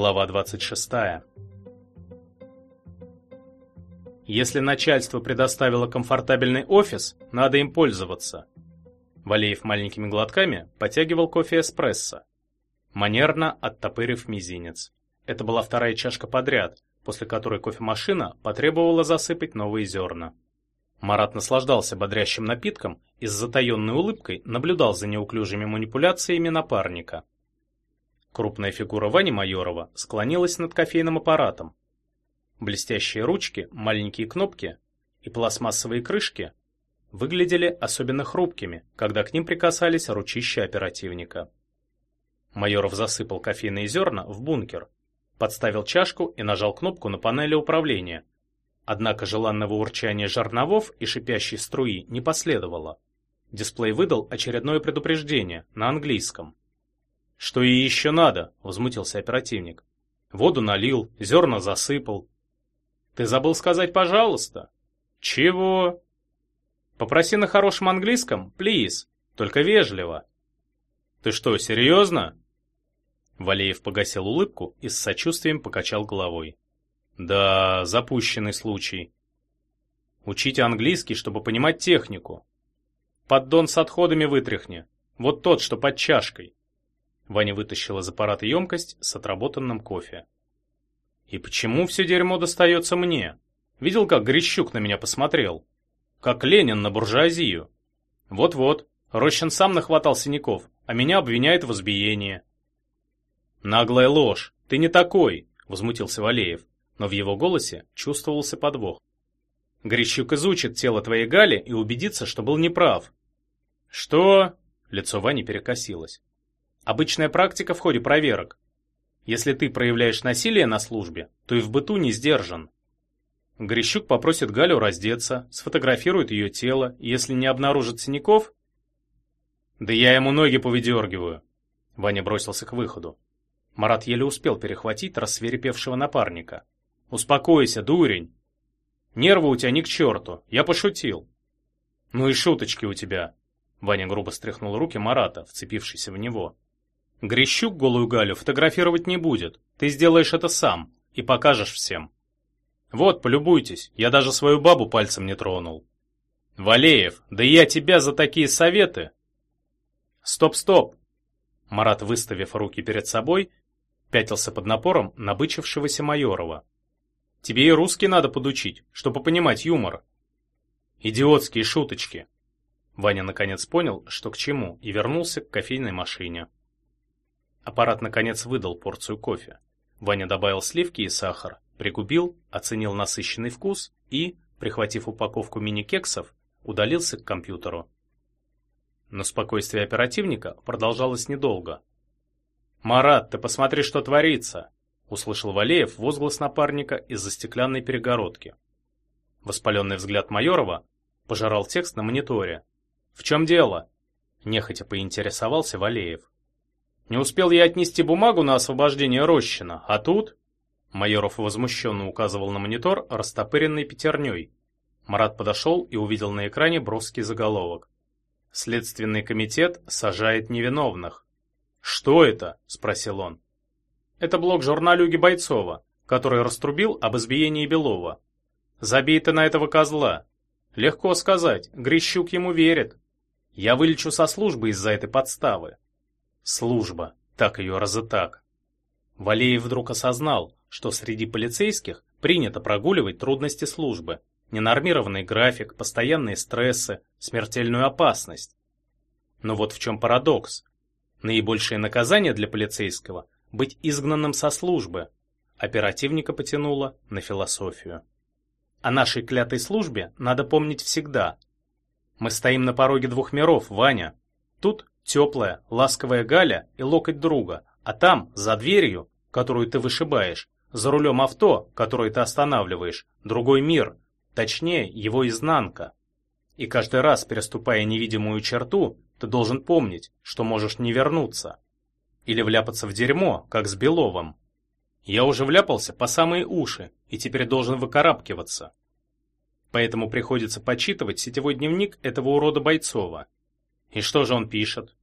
Глава 26. Если начальство предоставило комфортабельный офис, надо им пользоваться. Валеев маленькими глотками потягивал кофе эспрессо, манерно оттопырив мизинец. Это была вторая чашка подряд, после которой кофемашина потребовала засыпать новые зерна. Марат наслаждался бодрящим напитком и с затаенной улыбкой наблюдал за неуклюжими манипуляциями напарника. Крупная фигура Вани Майорова склонилась над кофейным аппаратом. Блестящие ручки, маленькие кнопки и пластмассовые крышки выглядели особенно хрупкими, когда к ним прикасались ручища оперативника. Майоров засыпал кофейные зерна в бункер, подставил чашку и нажал кнопку на панели управления. Однако желанного урчания жерновов и шипящей струи не последовало. Дисплей выдал очередное предупреждение на английском. «Что ей еще надо?» — возмутился оперативник. «Воду налил, зерна засыпал». «Ты забыл сказать «пожалуйста»?» «Чего?» «Попроси на хорошем английском, плиз, только вежливо». «Ты что, серьезно?» Валеев погасил улыбку и с сочувствием покачал головой. «Да, запущенный случай. Учите английский, чтобы понимать технику. Поддон с отходами вытряхни. Вот тот, что под чашкой». Ваня вытащил из аппарата емкость с отработанным кофе. «И почему все дерьмо достается мне? Видел, как Грищук на меня посмотрел? Как Ленин на буржуазию. Вот-вот, Рощин сам нахватал синяков, а меня обвиняет в избиении». «Наглая ложь! Ты не такой!» — возмутился Валеев, но в его голосе чувствовался подвох. «Грищук изучит тело твоей Гали и убедится, что был неправ». «Что?» — лицо Вани перекосилось. «Обычная практика в ходе проверок. Если ты проявляешь насилие на службе, то и в быту не сдержан». Грищук попросит Галю раздеться, сфотографирует ее тело, если не обнаружит синяков... «Да я ему ноги повыдергиваю!» Ваня бросился к выходу. Марат еле успел перехватить рассверепевшего напарника. «Успокойся, дурень! Нервы у тебя ни к черту, я пошутил!» «Ну и шуточки у тебя!» Ваня грубо стряхнул руки Марата, вцепившийся в него. «Грещук голую Галю фотографировать не будет, ты сделаешь это сам и покажешь всем!» «Вот, полюбуйтесь, я даже свою бабу пальцем не тронул!» «Валеев, да я тебя за такие советы!» «Стоп-стоп!» Марат, выставив руки перед собой, пятился под напором набычившегося Майорова. «Тебе и русский надо подучить, чтобы понимать юмор». «Идиотские шуточки». Ваня наконец понял, что к чему, и вернулся к кофейной машине. Аппарат наконец выдал порцию кофе. Ваня добавил сливки и сахар, пригубил, оценил насыщенный вкус и, прихватив упаковку мини-кексов, удалился к компьютеру. Но спокойствие оперативника продолжалось недолго. «Марат, ты посмотри, что творится!» — услышал Валеев возглас напарника из-за стеклянной перегородки. Воспаленный взгляд Майорова пожирал текст на мониторе. «В чем дело?» — нехотя поинтересовался Валеев. «Не успел я отнести бумагу на освобождение Рощина, а тут...» Майоров возмущенно указывал на монитор, растопыренный пятерней. Марат подошел и увидел на экране броский заголовок. «Следственный комитет сажает невиновных». «Что это?» – спросил он. «Это блог журналюги Бойцова, который раструбил об избиении Белова. Забей ты на этого козла. Легко сказать, Грищук ему верит. Я вылечу со службы из-за этой подставы». Служба, так ее разытак. Валеев вдруг осознал, что среди полицейских принято прогуливать трудности службы, ненормированный график, постоянные стрессы, смертельную опасность. Но вот в чем парадокс. Наибольшее наказание для полицейского – быть изгнанным со службы. Оперативника потянуло на философию. О нашей клятой службе надо помнить всегда. Мы стоим на пороге двух миров, Ваня. Тут теплая, ласковая Галя и локоть друга, а там, за дверью, которую ты вышибаешь, за рулем авто, которое ты останавливаешь, другой мир, точнее, его изнанка. И каждый раз, переступая невидимую черту, ты должен помнить, что можешь не вернуться. Или вляпаться в дерьмо, как с Беловым. Я уже вляпался по самые уши и теперь должен выкарабкиваться. Поэтому приходится почитывать сетевой дневник этого урода Бойцова. И что же он пишет?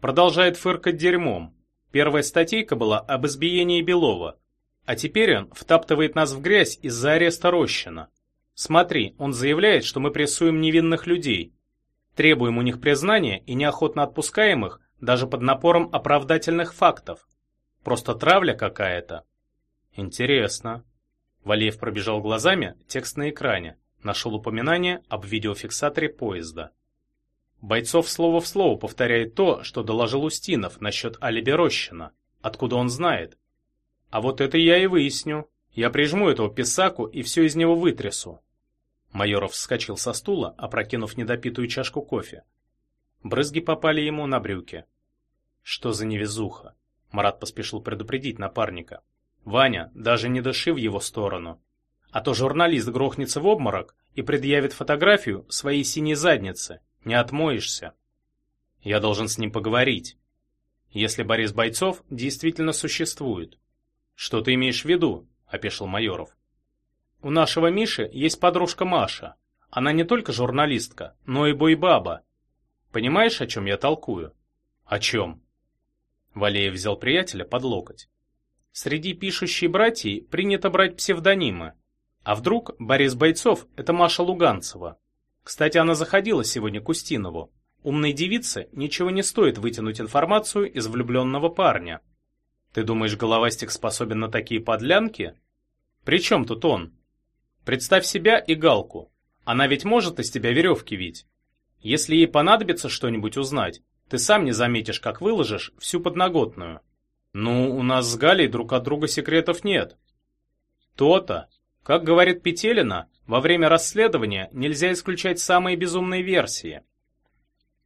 Продолжает фыркать дерьмом. Первая статейка была об избиении Белова, а теперь он втаптывает нас в грязь из-за ареста Рощина. Смотри, он заявляет, что мы прессуем невинных людей, требуем у них признания и неохотно отпускаем их даже под напором оправдательных фактов. Просто травля какая-то. Интересно. Валеев пробежал глазами текст на экране, нашел упоминание об видеофиксаторе поезда. Бойцов слово в слово повторяет то, что доложил Устинов насчет алиби Рощина. Откуда он знает? А вот это я и выясню. Я прижму этого писаку и все из него вытрясу. Майоров вскочил со стула, опрокинув недопитую чашку кофе. Брызги попали ему на брюки. Что за невезуха? Марат поспешил предупредить напарника. Ваня, даже не дыши в его сторону. А то журналист грохнется в обморок и предъявит фотографию своей синей задницы. Не отмоешься. Я должен с ним поговорить. Если Борис Бойцов действительно существует. Что ты имеешь в виду? опешил Майоров. У нашего Миши есть подружка Маша. Она не только журналистка, но и бойбаба. Понимаешь, о чем я толкую? О чем? Валеев взял приятеля под локоть. Среди пишущей братьей принято брать псевдонимы. А вдруг Борис Бойцов – это Маша Луганцева? Кстати, она заходила сегодня к Устинову. Умной девице ничего не стоит вытянуть информацию из влюбленного парня. Ты думаешь, головастик способен на такие подлянки? При чем тут он? Представь себя и Галку. Она ведь может из тебя веревки вить. Если ей понадобится что-нибудь узнать, ты сам не заметишь, как выложишь всю подноготную. Ну, у нас с Галей друг от друга секретов нет. То-то. Как говорит Петелина, во время расследования нельзя исключать самые безумные версии.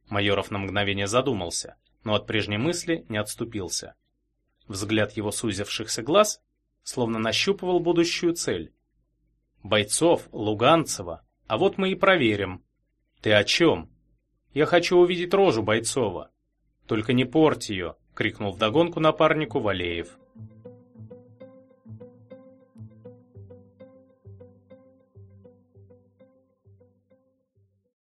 Майоров на мгновение задумался, но от прежней мысли не отступился. Взгляд его сузившихся глаз словно нащупывал будущую цель. Бойцов, Луганцева, а вот мы и проверим. Ты о чем? Я хочу увидеть рожу Бойцова. Только не порть ее, крикнул вдогонку напарнику Валеев.